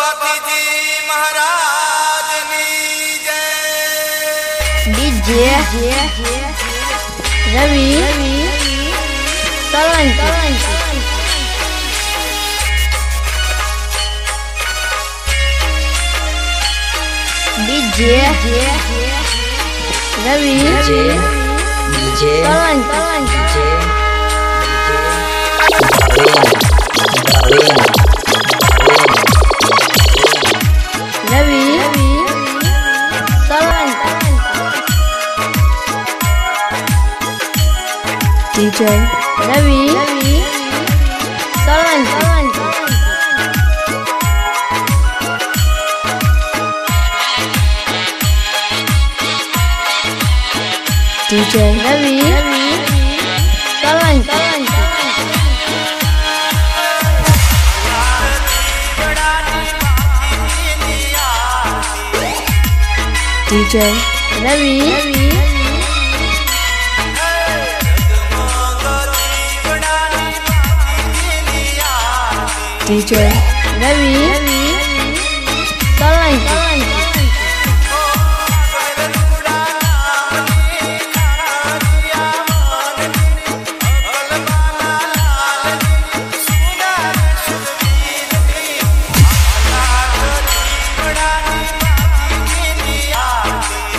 पति महाराज DJ Ravi Solanki DJ Ravi DJ Solanki DJ Ravi Solanki DJ Ravi DJ Ravi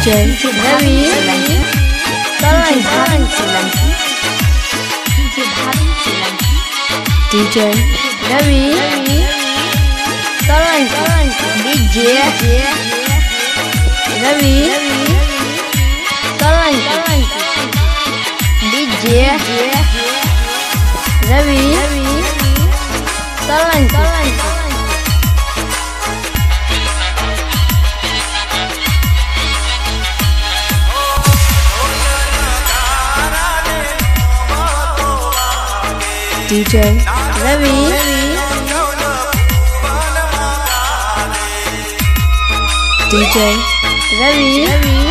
DJ Solanki DJ Solanki DJ Solanki DJ Ravi Solanki DJ Ravi DJ Ravi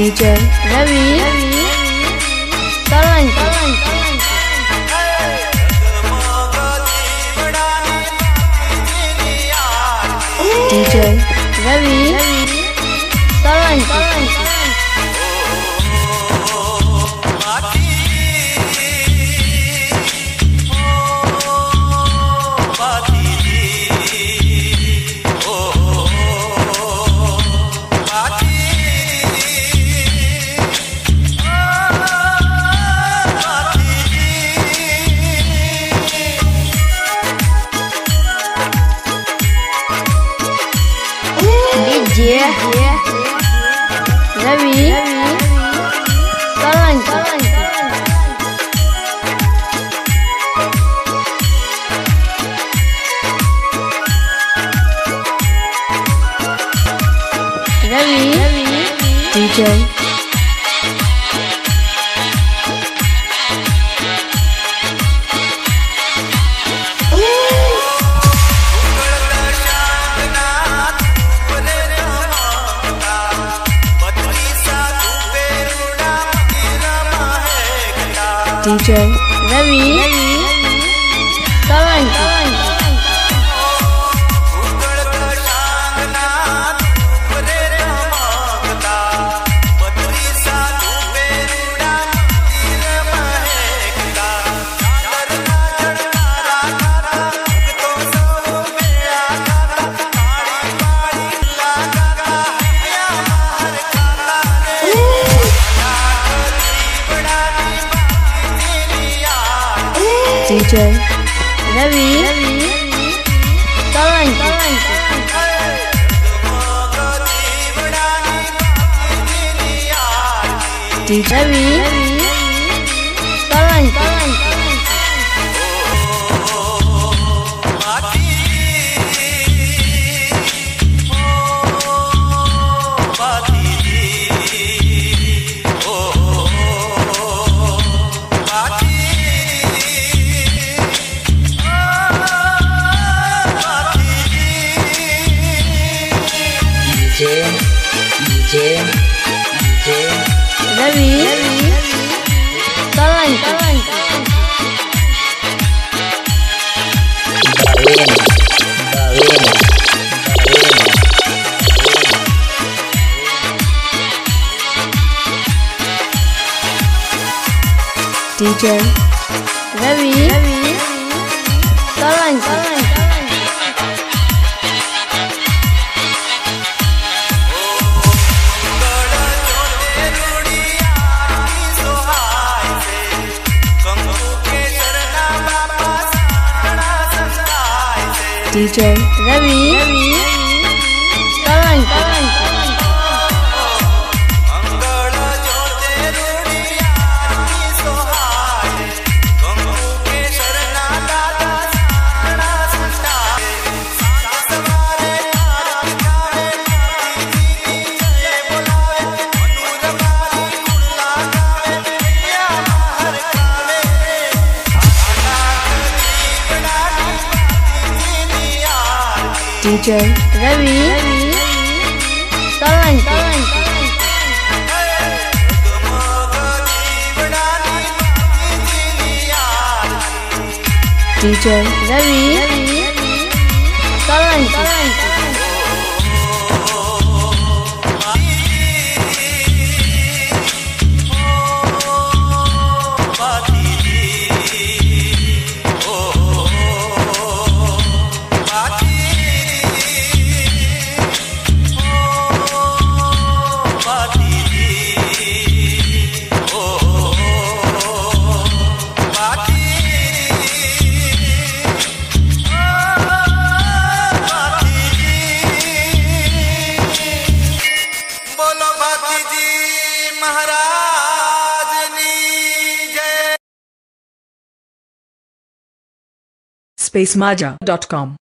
DJ Ravi Solanki DJ Ravi Solanki Ravi DJ DJ Ravi Solanki DJ, Ravi DJ, Ravi Ravi कलंक Darwin, Darwin, Darwin, DJ, Ravi DJ, Ravi कलंक DJ, Ravi teacher DJ, Ravi spacemaja.com